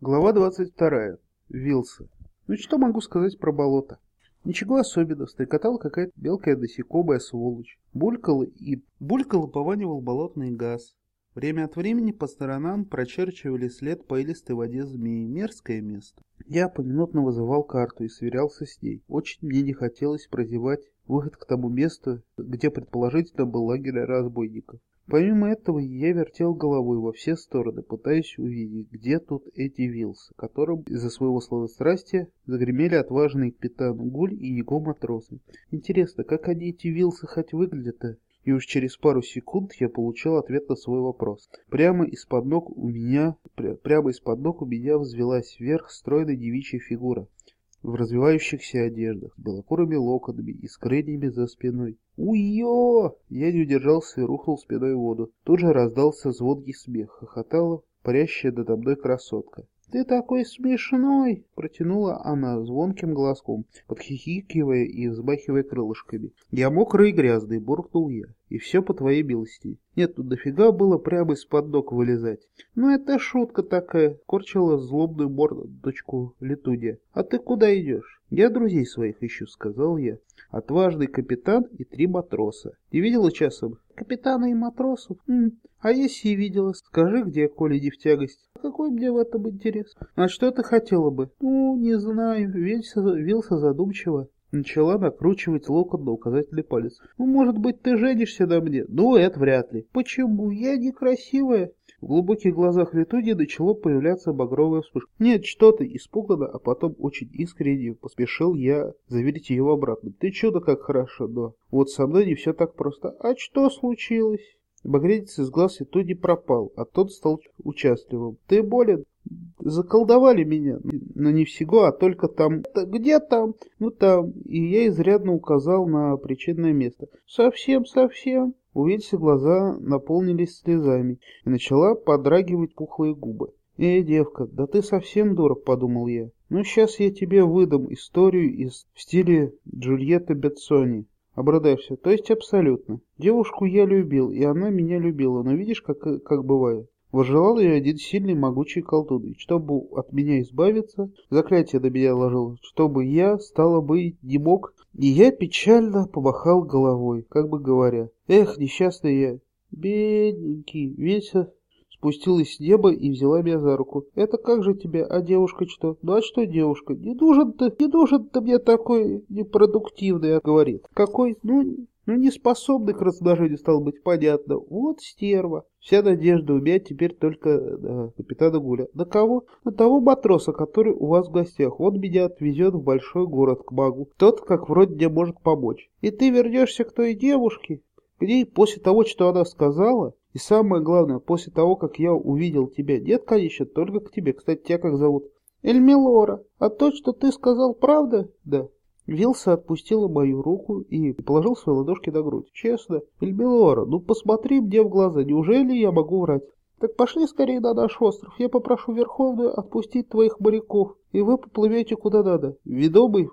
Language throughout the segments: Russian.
Глава 22. Вилса. Ну что могу сказать про болото? Ничего особенного, стрекотала какая-то мелкая насекомая сволочь. Булькала и булькала пованивал болотный газ. Время от времени по сторонам прочерчивали след по илистой воде змеи. Мерзкое место. Я поминутно вызывал карту и сверялся с ней. Очень мне не хотелось прозевать выход к тому месту, где предположительно был лагерь разбойников. Помимо этого, я вертел головой во все стороны, пытаясь увидеть, где тут эти вилсы, которым из-за своего сладострастия загремели отважный капитан Гуль и его матросы. Интересно, как они эти вилсы хоть выглядят-то? И уж через пару секунд я получил ответ на свой вопрос. Прямо из-под ног у меня, прямо из-под ног у меня взвелась вверх стройная девичья фигура в развивающихся одеждах, с белокурыми локонами и с крыльями за спиной. «Уё!» Я не удержался и рухнул спиной в воду. Тут же раздался звонкий смех, хохотала парящая надо мной красотка. «Ты такой смешной!» — протянула она звонким голоском, подхихикивая и взмахивая крылышками. «Я мокрый и грязный!» — буркнул я. «И все по твоей милости. Нет, тут дофига было прямо из-под ног вылезать». «Ну это шутка такая!» — корчила злобную мордочку летудя. «А ты куда идешь?» «Я друзей своих ищу», — сказал я. «Отважный капитан и три матроса. Не видела часом?» «Капитана и матросов? М -м, а если и видела, скажи, где, коли не тягость. Какой мне в этом интерес? А что ты хотела бы? Ну, не знаю, Вился, Вился задумчиво. Начала накручивать локон на указательный палец. «Ну, может быть, ты женишься на мне?» «Ну, это вряд ли». «Почему? Я некрасивая». В глубоких глазах Летуди начало появляться багровая вспышка. «Нет, что ты!» Испуганно, а потом очень искренне поспешил я заверить ее обратно. «Ты чудо как хорошо, но вот со мной не все так просто. А что случилось?» Багрянец из глаз Летуди пропал, а тот стал участливым. «Ты болен?» Заколдовали меня, но не всего, а только там. Где там? Ну там. И я изрядно указал на причинное место. Совсем, совсем. У Вильси глаза наполнились слезами, и начала подрагивать пухлые губы. «Эй, девка, да ты совсем дура», — подумал я. «Ну, сейчас я тебе выдам историю из в стиле Джульетты Бетсони. Обрадайся, то есть абсолютно. Девушку я любил, и она меня любила, но видишь, как, как бывает. Возжелал ее один сильный могучий колдун, и чтобы от меня избавиться, заклятие до меня ложил, чтобы я, стало быть, не мог, и я печально помахал головой, как бы говоря, эх, несчастный я, бедненький, Веся спустилась с неба и взяла меня за руку. «Это как же тебе, а девушка что?» «Ну а что девушка? Не нужен ты, не нужен ты мне такой непродуктивный», — говорит. «Какой? Ну, ну, не способный к размножению стал быть, понятно. Вот стерва. Вся надежда у меня теперь только на капитана Гуля. На кого? На того матроса, который у вас в гостях. Он меня отвезет в большой город к магу. Тот, как вроде мне может помочь. И ты вернешься к той девушке? К ней после того, что она сказала? И самое главное, после того, как я увидел тебя. Нет, конечно, только к тебе. Кстати, тебя как зовут? Эльмилора. А то, что ты сказал, правда? Да. Вилса отпустила мою руку и положил свои ладошки на грудь. «Честно, Эльмилора, ну посмотри мне в глаза, неужели я могу врать?» «Так пошли скорее на наш остров, я попрошу Верховную отпустить твоих моряков, и вы поплывете куда надо». Ведомый,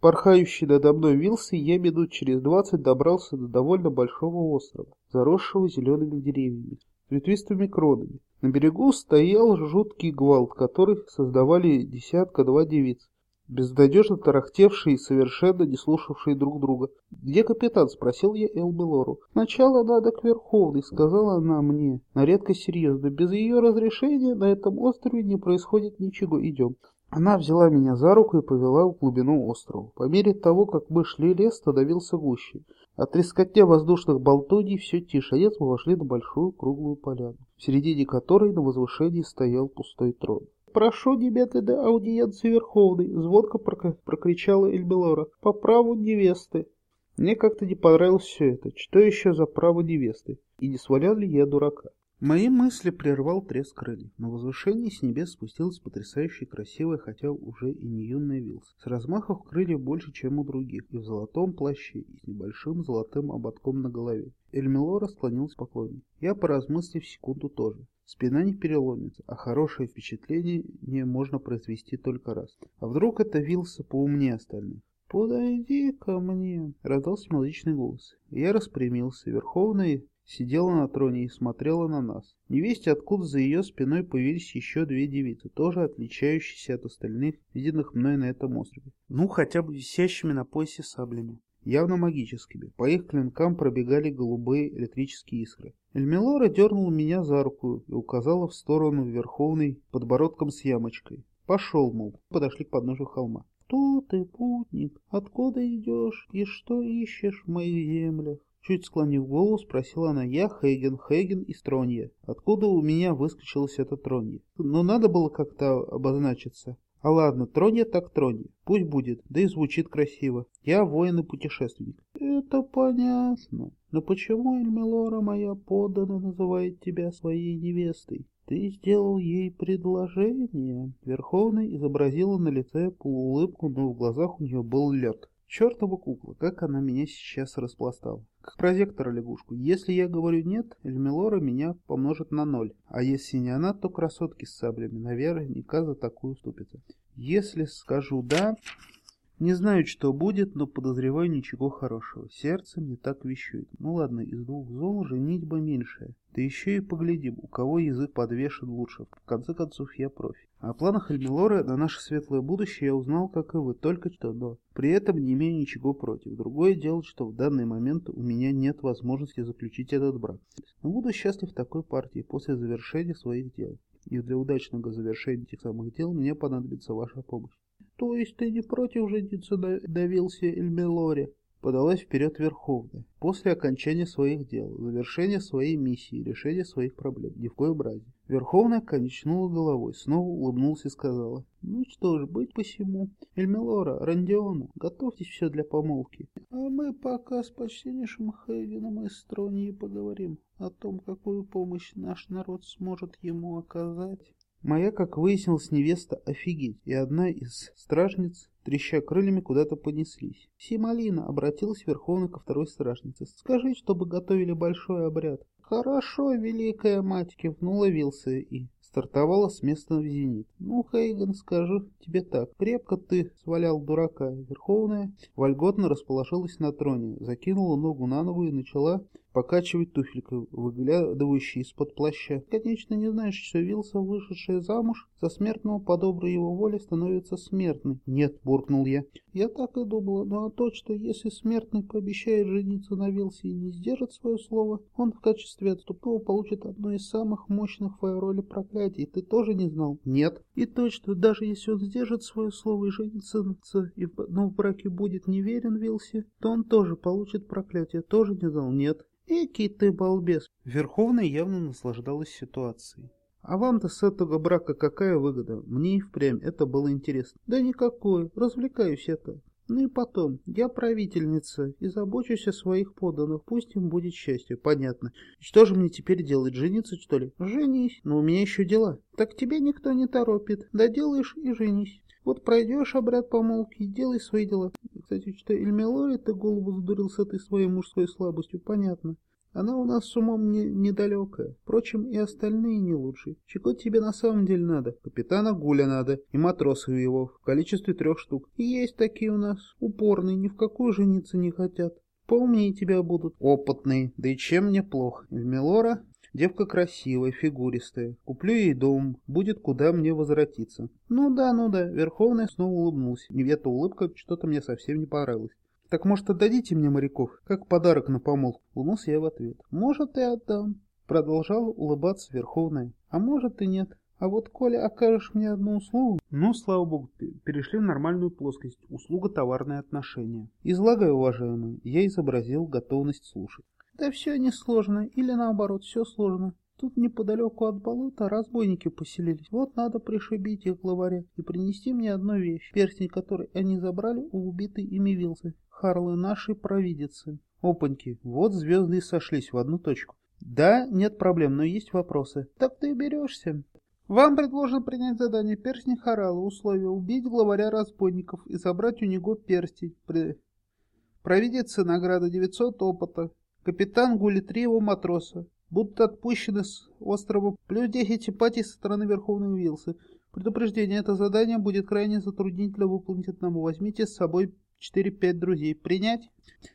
порхающий надо мной Вилса, я минут через двадцать добрался до довольно большого острова, заросшего зелеными деревьями, ветвистыми кронами. На берегу стоял жуткий гвалт, который создавали десятка-два девиц безнадежно тарахтевшие и совершенно не слушавшие друг друга. «Где капитан?» — спросил я Элмелору. «Сначала надо к Верховной», — сказала она мне, на редкость серьезно. «Без ее разрешения на этом острове не происходит ничего. Идем». Она взяла меня за руку и повела в глубину острова. По мере того, как мы шли, лес становился гуще. От трескотня воздушных болтоний все тише. Наконец мы вошли на большую круглую поляну, в середине которой на возвышении стоял пустой трон. «Прошу немедленно аудиенции Верховной!» — звонко прокричала Эльмелора. «По праву невесты!» Мне как-то не понравилось все это. Что еще за право невесты? И не свалял ли я дурака? Мои мысли прервал треск крыльев. На возвышении с небес спустилась потрясающе красивая, хотя уже и не юная Вилс. С размахов крыльев больше, чем у других, и в золотом плаще, и с небольшим золотым ободком на голове. Эльмелора склонилась в поклоне. Я, поразмыслив секунду, тоже. Спина не переломится, а хорошее впечатление не можно произвести только раз. А вдруг это Вилса поумнее остальных? «Подойди ко мне!» — раздался мелодичный голос. Я распрямился. Верховный сидела на троне и смотрела на нас. Невесте, откуда за ее спиной появились еще две девицы, тоже отличающиеся от остальных, виденных мной на этом острове. Ну, хотя бы висящими на поясе саблями. Явно магическими. По их клинкам пробегали голубые электрические искры. Эльмилора дернула меня за руку и указала в сторону Верховной подбородком с ямочкой. Пошел, мол. Подошли к подножию холма. «Кто ты, путник? Откуда идешь? И что ищешь в моих землях?» Чуть склонив голову, спросила она. «Я Хейген, Хейген из Тронья. Откуда у меня выскочилось это Тронье?» Но надо было как-то обозначиться. А ладно, Тронья так Тронья. Пусть будет, да и звучит красиво. Я воин и путешественник. Это понятно. Но почему Эльмилора моя подданная называет тебя своей невестой? Ты сделал ей предложение. Верховный изобразила на лице полуулыбку, но в глазах у нее был лед. Чертова кукла, как она меня сейчас распластала. Как прозектора лягушку. Если я говорю нет, Эльмилора меня помножит на ноль. А если не она, то красотки с саблями наверняка за такую ступится. Если скажу да, не знаю, что будет, но подозреваю ничего хорошего. Сердце мне так вещует. Ну ладно, из двух зол женитьба меньшая. Да еще и поглядим, у кого язык подвешен лучше. В конце концов, я профи. О планах Эльмилоры на наше светлое будущее я узнал, как и вы, только что, но при этом не имею ничего против. Другое дело, что в данный момент у меня нет возможности заключить этот брак. Но буду счастлив в такой партии после завершения своих дел. И для удачного завершения этих самых дел мне понадобится ваша помощь. То есть ты не против жениться на Давилсе Эльмелоре? Подалась вперед Верховная. После окончания своих дел, завершения своей миссии, решения своих проблем. Ни в коем разе. Верховная конечнула головой, снова улыбнулась и сказала. Ну что ж, быть посему. Эльмелора, Рандиона, готовьтесь все для помолвки. А мы пока с почтеннейшим Хейгеном из Стронии поговорим о том, какую помощь наш народ сможет ему оказать. Моя, как выяснилось, невеста офигеть, и одна из стражниц, треща крыльями, куда-то понеслись. Сималина обратилась Верховной ко второй стражнице. «Скажи, чтобы готовили большой обряд». «Хорошо, великая мать!» — кивнула Вилса и стартовала с места в зенит. «Ну, Хейген, скажу тебе так. Крепко ты свалял дурака». Верховная вольготно расположилась на троне, закинула ногу на ногу и начала покачивать туфелькой, выглядывающей из-под плаща. Конечно, не знаешь, что Вилса, вышедшая замуж, за смертного по доброй его воле становится смертной. Нет, буркнул я. Я так и думала, ну а то, что если смертный пообещает жениться на Вилсе и не сдержит свое слово, он в качестве отступного получит одно из самых мощных в роли проклятий. Ты тоже не знал? Нет. И точно, даже если он сдержит свое слово и женится, и, но в браке будет неверен Вилсе, то он тоже получит проклятие. Тоже не знал? Нет. Экий ты балбес. Верховная явно наслаждалась ситуацией. А вам-то с этого брака какая выгода? Мне и впрямь это было интересно. Да никакой, развлекаюсь это. Ну и потом, я правительница и забочусь о своих подданных, пусть им будет счастье, понятно. Что же мне теперь делать, жениться что ли? Женись, но у меня еще дела. Так тебе никто не торопит, доделаешь и женись. Вот пройдешь обряд помолвки и делай свои дела. Кстати, что Эльмелоре ты голову задурил с этой своей мужской слабостью, понятно. Она у нас с умом не, недалекая. Впрочем, и остальные не лучше. Чего тебе на самом деле надо? Капитана Гуля надо, и матроса его, в количестве трех штук. И есть такие у нас, упорные, ни в какую жениться не хотят. Поумнее тебя будут. Опытные. Да и чем мне плохо? Эльмелора Девка красивая, фигуристая. Куплю ей дом, будет куда мне возвратиться. Ну да, ну да, Верховная снова улыбнулся. И эта улыбка что-то мне совсем не понравилась. Так может отдадите мне моряков, как подарок на помолвку? Улыбнулся я в ответ. Может и отдам. Продолжала улыбаться Верховная. А может и нет. А вот Коля окажешь мне одну услугу... Ну, слава богу, перешли в нормальную плоскость. Услуга товарные отношения. Излагаю, уважаемый, я изобразил готовность слушать. Да все несложно, или наоборот, все сложно. Тут неподалеку от болота разбойники поселились. Вот надо пришибить их главаря и принести мне одну вещь. Перстень, который они забрали у убитой ими Вилсы. Харлы нашей провидицы. Опаньки, вот звезды сошлись в одну точку. Да, нет проблем, но есть вопросы. Так ты и берешься. Вам предложено принять задание перстень Харала. Условие убить главаря разбойников и забрать у него перстень. При... Провидица награда 900 опыта. Капитан Гули три его матроса. Будут отпущены с острова плюс 10 симпатий со стороны Верховной Вилсы. Предупреждение, это задание будет крайне затруднительно выполнить одному. Возьмите с собой 4-5 друзей. Принять?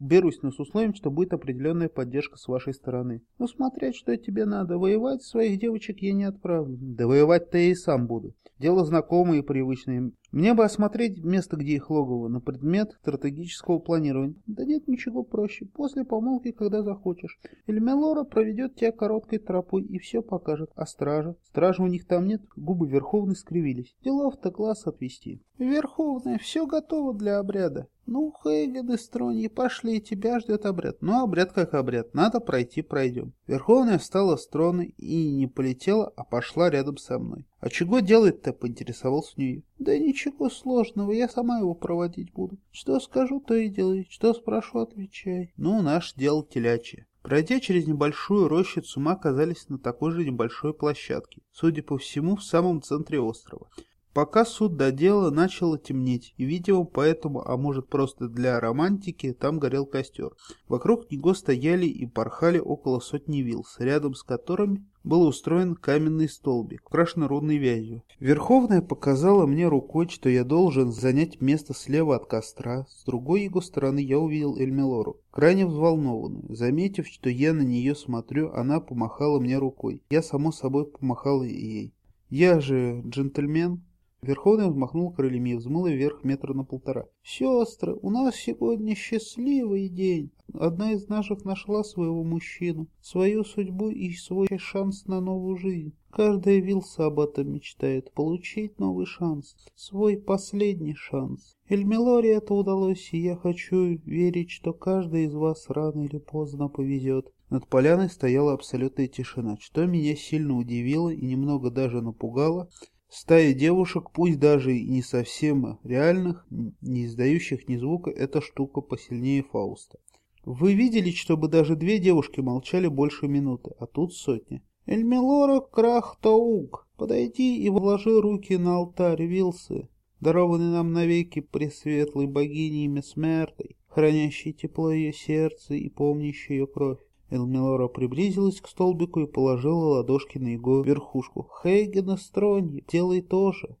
Берусь, но с условием, что будет определенная поддержка с вашей стороны. Ну, смотреть, что тебе надо. Воевать своих девочек я не отправлю. Да воевать-то я и сам буду. Дело знакомое и привычное. Мне бы осмотреть место, где их логово, на предмет стратегического планирования. Да нет ничего проще. После помолвки, когда захочешь. Эльмелора проведет тебя короткой тропой и все покажет. А стража? Стражи у них там нет. Губы Верховной скривились. Делов-то глаз отвести. Верховная, все готово для обряда. Ну, Хейген и Строньи, пошли, тебя ждет обряд. Ну, обряд как обряд, надо пройти, пройдем. Верховная встала с трона и не полетела, а пошла рядом со мной. А чего делать-то, поинтересовался у нее. Да ничего сложного, я сама его проводить буду. Что скажу, то и делай, что спрошу, отвечай. Ну, наш дело телячье. Пройдя через небольшую рощицу, мы оказались на такой же небольшой площадке, судя по всему, в самом центре острова. Пока суд до дела начало темнеть, и, видимо, поэтому, а может просто для романтики, там горел костер. Вокруг него стояли и порхали около сотни вилс, рядом с которыми был устроен каменный столбик, украшенный рудной вязью. Верховная показала мне рукой, что я должен занять место слева от костра. С другой его стороны я увидел Эльмелору, крайне взволнованную. Заметив, что я на нее смотрю, она помахала мне рукой. Я, само собой, помахал ей. Я же джентльмен, Верховный взмахнул крыльями и взмыл вверх метра на полтора. «Сестры, у нас сегодня счастливый день. Одна из наших нашла своего мужчину, свою судьбу и свой шанс на новую жизнь. Каждая Вилса об этом мечтает, получить новый шанс, свой последний шанс. Эльмелоре это удалось, и я хочу верить, что каждый из вас рано или поздно повезет. Над поляной стояла абсолютная тишина, что меня сильно удивило и немного даже напугало, Стая девушек, пусть даже и не совсем реальных, не издающих ни звука, эта штука посильнее Фауста. Вы видели, чтобы даже две девушки молчали больше минуты, а тут сотня. Эльмелора Крахтаук, подойди и вложи руки на алтарь Вилсы, дарованный нам навеки пресветлой богиней Месмертой, хранящей тепло ее сердца и помнящей ее кровь. Элмилора приблизилась к столбику и положила ладошки на его верхушку. «Хейгена Строньи, делай то же!»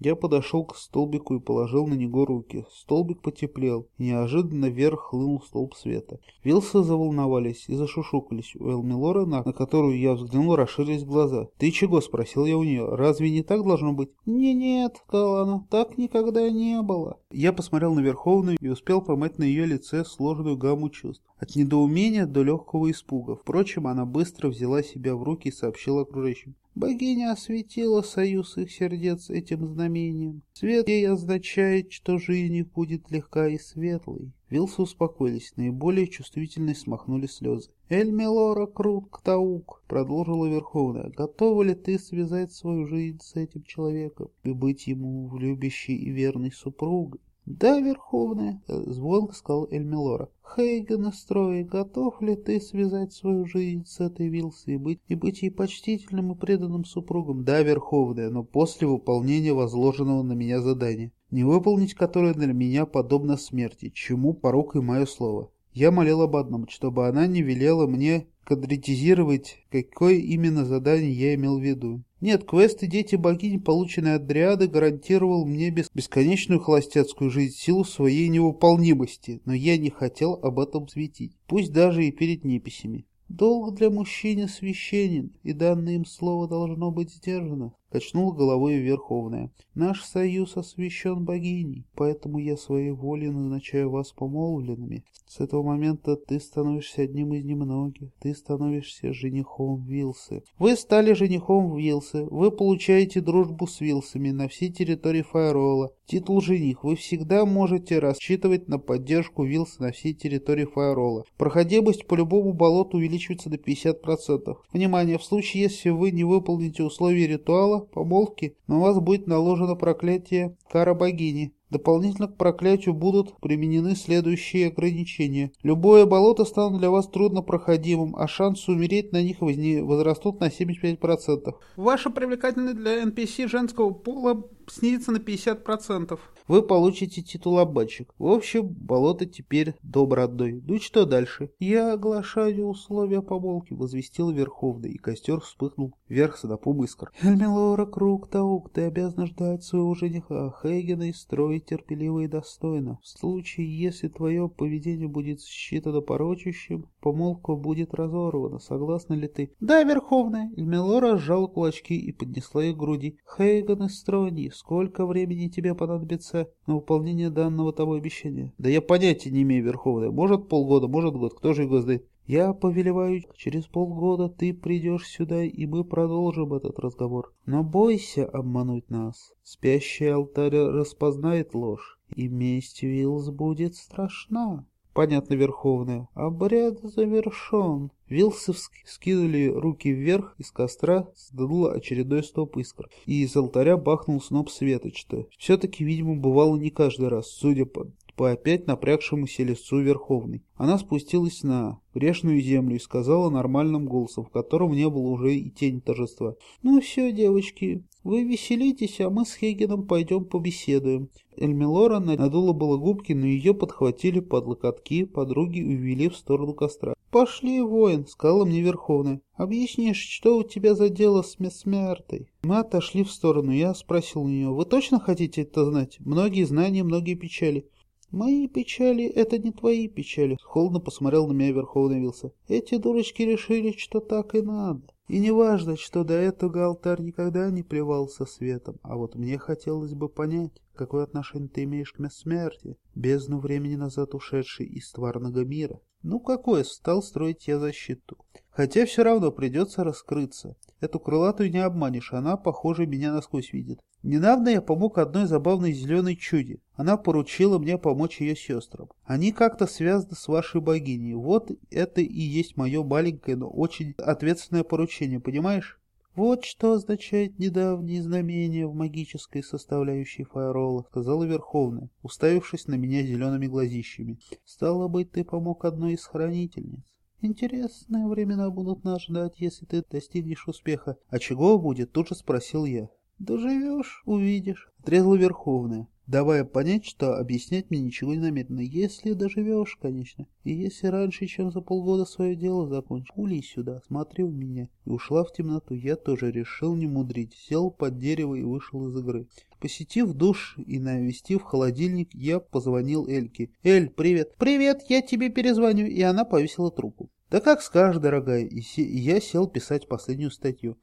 Я подошел к столбику и положил на него руки. Столбик потеплел, и неожиданно вверх хлынул столб света. Вилсы заволновались и зашушукались. У Элмилора, на, на которую я взглянул, расширились глаза. «Ты чего?» — спросил я у нее. «Разве не так должно быть?» «Не-нет», — сказала она, — «так никогда не было». Я посмотрел на Верховную и успел поймать на ее лице сложную гамму чувств. От недоумения до легкого испуга. Впрочем, она быстро взяла себя в руки и сообщила окружающим. Богиня осветила союз их сердец этим знамением. Свет ей означает, что жизнь их будет легка и светлой. Вилсы успокоились, наиболее чувствительные смахнули слезы. «Эльмелора Крут Ктаук», — продолжила Верховная, — «готова ли ты связать свою жизнь с этим человеком и быть ему любящей и верной супругой?» «Да, Верховная», — звонко сказал Эльмелора. «Хейгена строй, готов ли ты связать свою жизнь с этой Вилсой и быть, и быть ей почтительным и преданным супругом?» «Да, Верховная, но после выполнения возложенного на меня задания, не выполнить которое для меня подобно смерти, чему порок и мое слово. Я молил об одном, чтобы она не велела мне конкретизировать, какое именно задание я имел в виду. Нет, квест и дети богини, полученные от Дриады, гарантировал мне бесконечную холостяцкую жизнь в силу своей невыполнимости, но я не хотел об этом светить, пусть даже и перед неписями. Долг для мужчины священен, и данное им слово должно быть сдержано. Качнула головой Верховная. Наш союз освящен богиней, поэтому я своей волей назначаю вас помолвленными. С этого момента ты становишься одним из немногих. Ты становишься женихом Вилсы. Вы стали женихом Вилсы. Вы получаете дружбу с Вилсами на всей территории Файрола. Титул жених. Вы всегда можете рассчитывать на поддержку Вилсы на всей территории Файрола. Проходимость по любому болоту увеличивается до 50%. Внимание, в случае, если вы не выполните условия ритуала, помолвки, на вас будет наложено проклятие кара богини. Дополнительно к проклятию будут применены следующие ограничения. Любое болото станет для вас труднопроходимым, а шансы умереть на них возрастут на 75%. Ваша привлекательность для NPC женского пола снизится на 50%. Вы получите титул обманщик. В общем, болото теперь дом родной. Ну что дальше? Я оглашаю условия помолвки, возвестил Верховный, и костер вспыхнул вверх снопом искр. Эльмилора, круг таук, ты обязана ждать своего жениха Хейгена и строить терпеливо и достойно. В случае, если твое поведение будет считано порочащим, помолвка будет разорвана. Согласна ли ты? Да, Верховная. Эльмилора сжала кулачки и поднесла их к груди. Хейген и Строни, сколько времени тебе понадобится на выполнение данного тобой обещания? Да я понятия не имею, Верховная. Может полгода, может год, кто же его знает. Я повелеваю, через полгода ты придешь сюда, и мы продолжим этот разговор. Но бойся обмануть нас. Спящий алтарь распознает ложь, и месть Вилс будет страшна. Понятно, Верховная. Обряд завершен. Вилсы скинули руки вверх, из костра сдуло очередной стоп искр, и из алтаря бахнул сноп светочта. Все-таки, видимо, бывало не каждый раз, судя по по опять напрягшемуся лицу Верховной. Она спустилась на грешную землю и сказала нормальным голосом, в котором не было уже и тени торжества. «Ну все, девочки, вы веселитесь, а мы с Хейгеном пойдем побеседуем». Эльмилора надула было губки, но ее подхватили под локотки, подруги увели в сторону костра. «Пошли, воин», — сказала мне Верховная. «Объяснишь, что у тебя за дело с Месмертой?» Мы отошли в сторону. Я спросил у нее, «Вы точно хотите это знать? Многие знания, многие печали». «Мои печали — это не твои печали», — холодно посмотрел на меня Верховный Вилса. «Эти дурочки решили, что так и надо. И не важно, что до этого алтарь никогда не плевался светом, а вот мне хотелось бы понять, какое отношение ты имеешь к смерти, бездну времени назад ушедшей из тварного мира. Ну какое, стал строить я защиту. Хотя все равно придется раскрыться. Эту крылатую не обманешь, она, похоже, меня насквозь видит. Недавно я помог одной забавной зеленой чуде. Она поручила мне помочь ее сестрам. Они как-то связаны с вашей богиней. Вот это и есть мое маленькое, но очень ответственное поручение, понимаешь? Вот что означает недавние знамения в магической составляющей фаерола, сказала Верховная, уставившись на меня зелеными глазищами. Стало быть, ты помог одной из хранительниц. Интересные времена будут нас ждать, если ты достигнешь успеха. А чего будет, тут же спросил я. Доживешь, увидишь, отрезала Верховная, давая понять, что объяснять мне ничего не намеренно. Если доживешь, конечно, и если раньше, чем за полгода свое дело закончишь, пули сюда, смотри у меня. И ушла в темноту. Я тоже решил не мудрить, сел под дерево и вышел из игры. Посетив душ и навестив холодильник, я позвонил Эльке. «Эль, привет!» «Привет, я тебе перезвоню!» И она повесила трубку. «Да как скажешь, дорогая!» И я сел писать последнюю статью.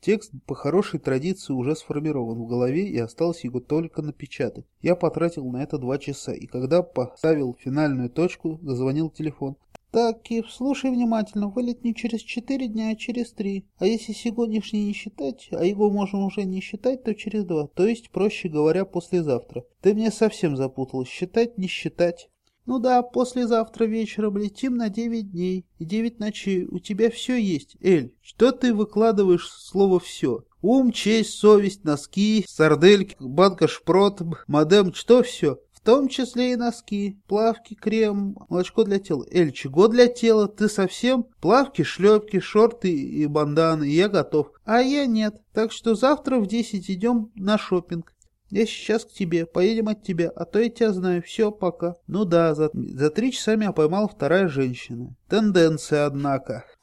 Текст по хорошей традиции уже сформирован в голове и осталось его только напечатать. Я потратил на это два часа, и когда поставил финальную точку, зазвонил телефон. Так, Киев, слушай внимательно, вылет не через четыре дня, а через три. А если сегодняшний не считать, а его можно уже не считать, то через два. То есть, проще говоря, послезавтра. Ты мне совсем запутал. Считать, не считать. Ну да, послезавтра вечером летим на девять дней и девять ночей. У тебя все есть, Эль. Что ты выкладываешь слово «все»? Ум, честь, совесть, носки, сардельки, банка шпрот, модем, что все? В том числе и носки, плавки, крем, молочко для тела. Эль, чего для тела? Ты совсем? Плавки, шлепки, шорты и банданы, я готов. А я нет. Так что завтра в десять идем на шопинг. Я сейчас к тебе, поедем от тебя, а то я тебя знаю, все, пока. Ну да, за, за три часа меня поймала вторая женщина. Тенденция, однако.